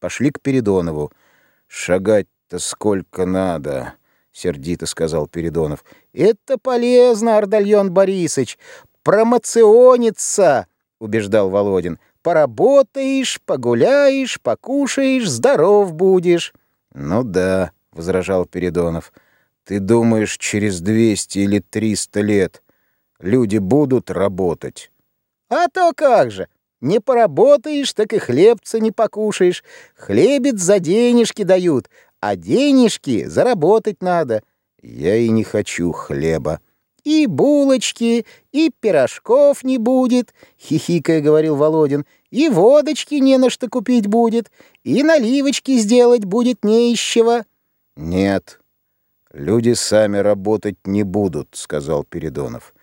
Пошли к Передонову. «Шагать-то сколько надо», — сердито сказал Передонов. «Это полезно, Ардальон Борисович, промоциониться», — убеждал Володин. «Поработаешь, погуляешь, покушаешь, здоров будешь». «Ну да», — возражал Передонов. «Ты думаешь, через двести или триста лет люди будут работать?» «А то как же! Не поработаешь, так и хлебца не покушаешь. Хлебец за денежки дают, а денежки заработать надо. Я и не хочу хлеба. И булочки, и пирожков не будет, хихикая говорил Володин. И водочки не на что купить будет, и наливочки сделать будет не из чего. Нет, люди сами работать не будут, сказал Передонов.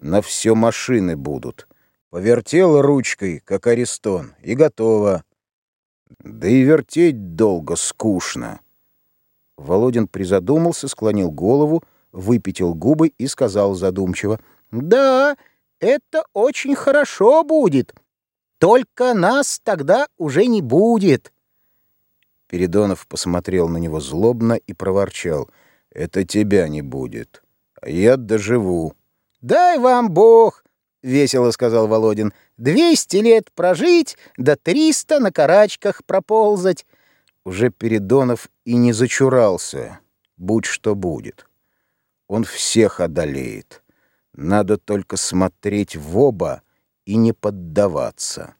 На все машины будут. Повертел ручкой, как арестон, и готово. Да и вертеть долго скучно. Володин призадумался, склонил голову, выпятил губы и сказал задумчиво. «Да, это очень хорошо будет. Только нас тогда уже не будет». Передонов посмотрел на него злобно и проворчал. «Это тебя не будет, а я доживу». «Дай вам Бог!» — весело сказал Володин. «Двести лет прожить, да триста на карачках проползать». Уже Передонов и не зачурался, будь что будет. Он всех одолеет. Надо только смотреть в оба и не поддаваться.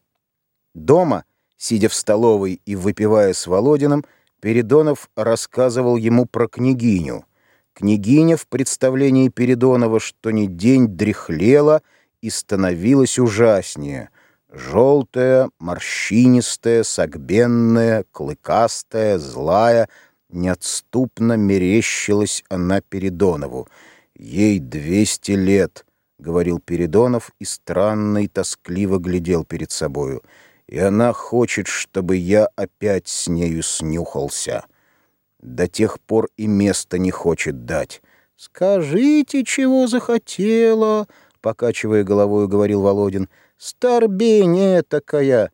Дома, сидя в столовой и выпивая с Володиным, Передонов рассказывал ему про княгиню. Княгиня в представлении Передонова, что ни день дряхлела — и становилась ужаснее. Желтая, морщинистая, согбенная, клыкастая, злая, неотступно мерещилась она Передонову. «Ей двести лет», — говорил Передонов и странно и тоскливо глядел перед собою. «И она хочет, чтобы я опять с нею снюхался. До тех пор и места не хочет дать». «Скажите, чего захотела?» Покачивая головой, говорил Володин. «Старбение такая!